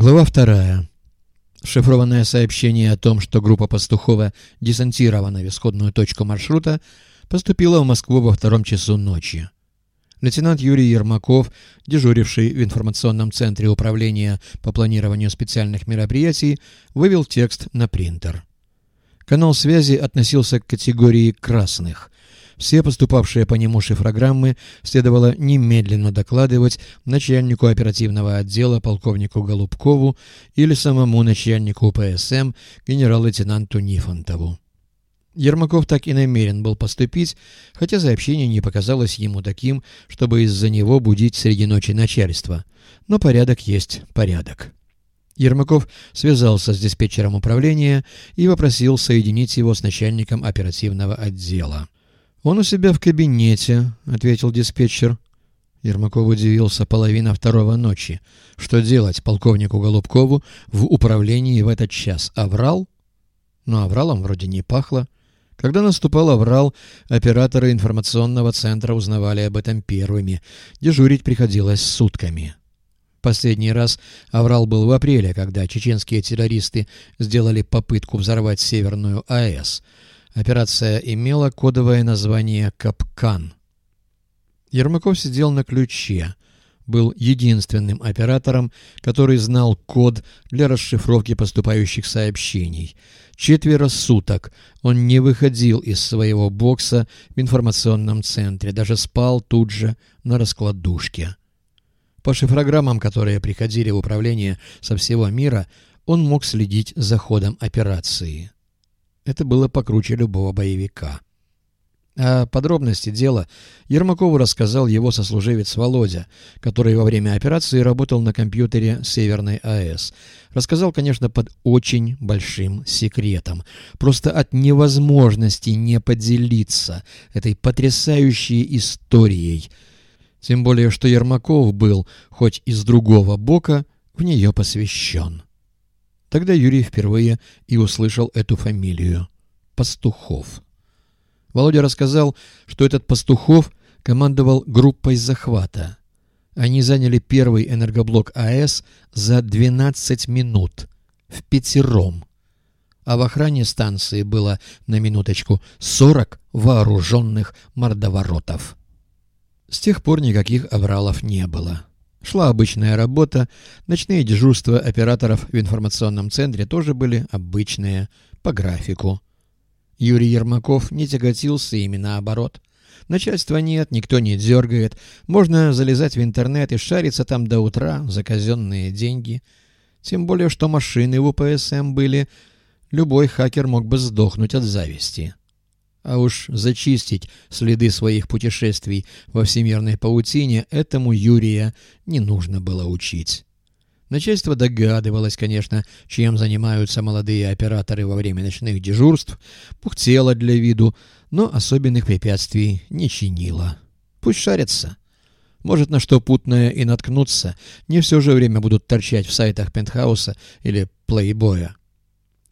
Глава вторая. Шифрованное сообщение о том, что группа Пастухова десантирована в исходную точку маршрута, поступило в Москву во втором часу ночи. Лейтенант Юрий Ермаков, дежуривший в информационном центре управления по планированию специальных мероприятий, вывел текст на принтер. Канал связи относился к категории «красных», все поступавшие по нему шифрограммы следовало немедленно докладывать начальнику оперативного отдела полковнику Голубкову или самому начальнику ПСМ генерал-лейтенанту Нифонтову. Ермаков так и намерен был поступить, хотя сообщение не показалось ему таким, чтобы из-за него будить среди ночи начальство. Но порядок есть порядок. Ермаков связался с диспетчером управления и попросил соединить его с начальником оперативного отдела. «Он у себя в кабинете», — ответил диспетчер. Ермаков удивился половина второго ночи. Что делать полковнику Голубкову в управлении в этот час? Аврал? Но авралом вроде не пахло. Когда наступал аврал, операторы информационного центра узнавали об этом первыми. Дежурить приходилось сутками. Последний раз аврал был в апреле, когда чеченские террористы сделали попытку взорвать Северную АЭС — Операция имела кодовое название «Капкан». Ермаков сидел на ключе, был единственным оператором, который знал код для расшифровки поступающих сообщений. Четверо суток он не выходил из своего бокса в информационном центре, даже спал тут же на раскладушке. По шифрограммам, которые приходили в управление со всего мира, он мог следить за ходом операции. Это было покруче любого боевика. О подробности дела Ермакову рассказал его сослуживец Володя, который во время операции работал на компьютере Северной АЭС. Рассказал, конечно, под очень большим секретом. Просто от невозможности не поделиться этой потрясающей историей. Тем более, что Ермаков был, хоть из другого бока, в нее посвящен. Тогда Юрий впервые и услышал эту фамилию — Пастухов. Володя рассказал, что этот Пастухов командовал группой захвата. Они заняли первый энергоблок АЭС за 12 минут, в пятером. А в охране станции было, на минуточку, 40 вооруженных мордоворотов. С тех пор никаких авралов не было. Шла обычная работа, ночные дежурства операторов в информационном центре тоже были обычные, по графику. Юрий Ермаков не тяготился ими наоборот. Начальства нет, никто не дергает, можно залезать в интернет и шариться там до утра за казенные деньги. Тем более, что машины в УПСМ были, любой хакер мог бы сдохнуть от зависти. А уж зачистить следы своих путешествий во всемирной паутине этому Юрия не нужно было учить. Начальство догадывалось, конечно, чем занимаются молодые операторы во время ночных дежурств, пухтело для виду, но особенных препятствий не чинило. Пусть шарятся. Может, на что путное и наткнуться, не все же время будут торчать в сайтах Пентхауса или Плейбоя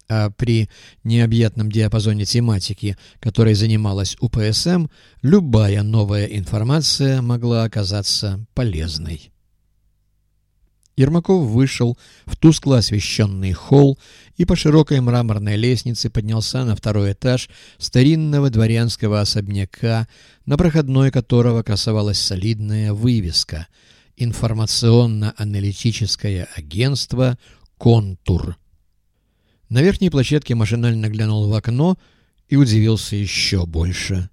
а при необъятном диапазоне тематики, которой занималась УПСМ, любая новая информация могла оказаться полезной. Ермаков вышел в тускло освещенный холл и по широкой мраморной лестнице поднялся на второй этаж старинного дворянского особняка, на проходной которого красовалась солидная вывеска «Информационно-аналитическое агентство «Контур». На верхней площадке машинально глянул в окно и удивился еще больше.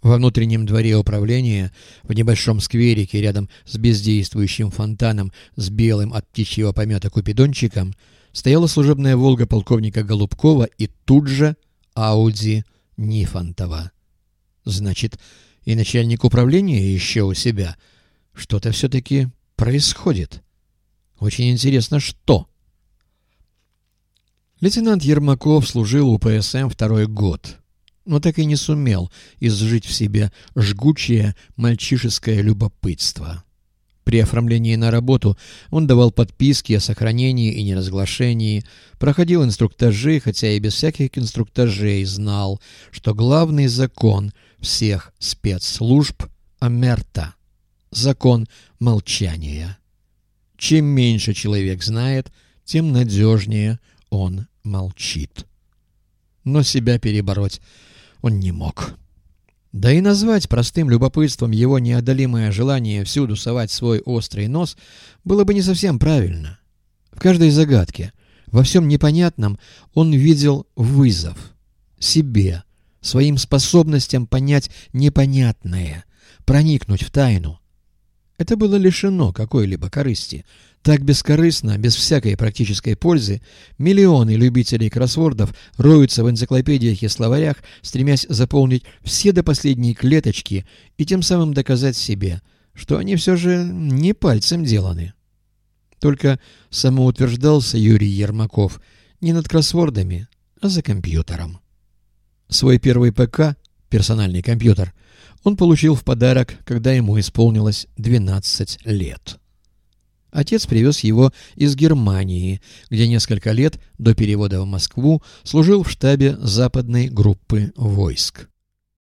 Во внутреннем дворе управления, в небольшом скверике рядом с бездействующим фонтаном с белым от птичьего помета купидончиком, стояла служебная «Волга» полковника Голубкова и тут же «Ауди» Нифонтова. Значит, и начальник управления еще у себя. Что-то все-таки происходит. Очень интересно, что? Лейтенант Ермаков служил у ПСМ второй год, но так и не сумел изжить в себе жгучее мальчишеское любопытство. При оформлении на работу он давал подписки о сохранении и неразглашении, проходил инструктажи, хотя и без всяких инструктажей знал, что главный закон всех спецслужб — Амерта — закон молчания. чем меньше человек знает, тем надежнее он молчит. Но себя перебороть он не мог. Да и назвать простым любопытством его неодолимое желание всюду совать свой острый нос было бы не совсем правильно. В каждой загадке, во всем непонятном он видел вызов себе, своим способностям понять непонятное, проникнуть в тайну. Это было лишено какой-либо корысти. Так бескорыстно, без всякой практической пользы, миллионы любителей кроссвордов роются в энциклопедиях и словарях, стремясь заполнить все до последней клеточки и тем самым доказать себе, что они все же не пальцем деланы. Только самоутверждался Юрий Ермаков не над кроссвордами, а за компьютером. Свой первый ПК, персональный компьютер, он получил в подарок, когда ему исполнилось 12 лет. Отец привез его из Германии, где несколько лет до перевода в Москву служил в штабе западной группы войск.